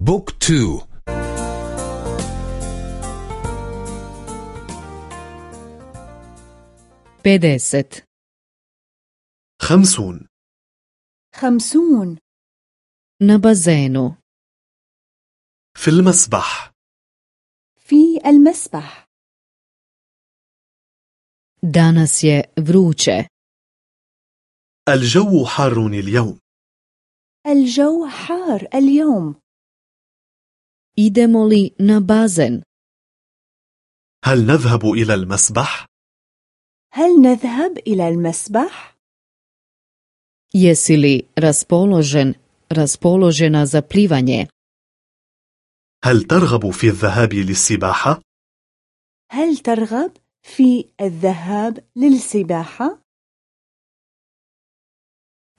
بوك تو. pedeset خمسون. خمسون. bazenu في المسبح في المسبح danas je vruće الجو حار اليوم. الجو حار اليوم. Idemo li na bazen هل نذهب إلى المسبح؟ هل نذهب إلى المسبح؟ jesi li raspoložen raspoložena za plivanje هل ترغب في الذهاب للسباحة؟ هل ترغب في الذهاب للسباحة؟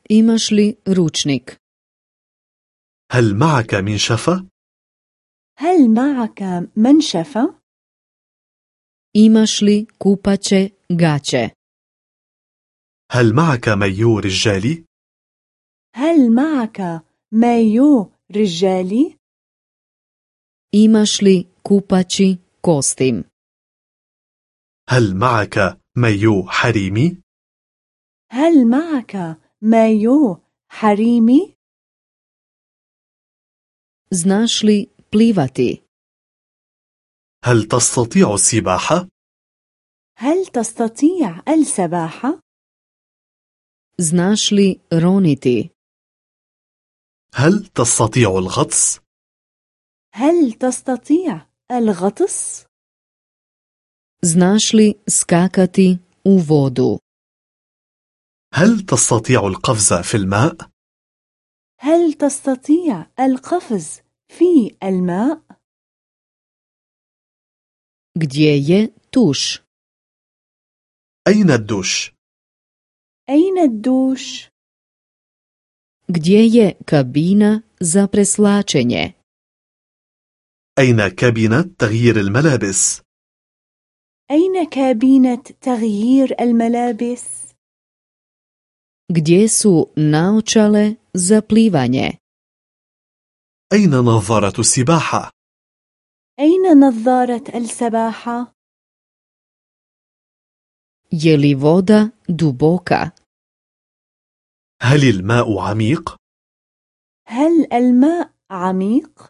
imaš li ručnik هل معك منشفة؟ هل معك منشفة؟ imaš li kupaće gaće هل معك مايو رجالي؟ هل معك مايو رجالي؟ imaš li kupaći kostim هل معك مايو حريمي؟ هل معك مايو حريمي؟ znaš li plivati هل تستطيع السباحة؟ هل تستطيع السباحة؟ znaš li roniti هل تستطيع الغطس؟ هل تستطيع الغطس؟ znaš li skakati u vodu هل تستطيع القفز في الماء؟ هل تستطيع القفز في الماء؟ gdje je tuš أين الدوش؟ أين الدوش؟ gdje je kabina za preslačenje أين كابينة تغيير الملابس؟ أين كابينة تغيير الملابس؟ gdje su naočale za plivanje أين نظارة السباحة؟ أين نظارة السباحة؟ je li voda duboka هل الماء عميق؟ هل الماء عميق؟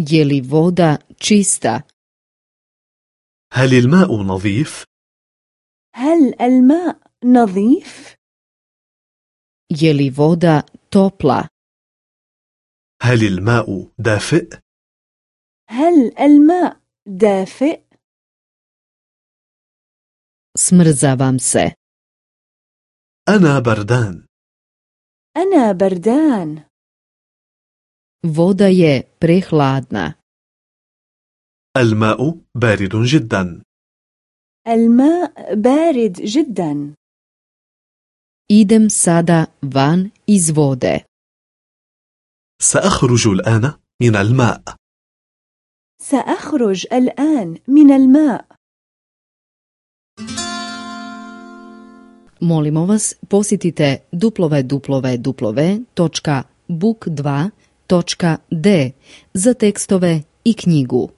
je li voda čista هل الماء نظيف؟ هل الماء نظيف؟ je li voda topla هل الماء دافئ؟ هل الماء دافئ؟ smrzavam se. أنا بردان. أنا بردان. Voda je prehladna الماء بارد جدا. الماء بارد جدا. Idem sada van iz vode. سأخرج الآن من الماء سأخرج الآن من الماء Molimo vas, posjetite www.book2.d za tekstove i knjigu.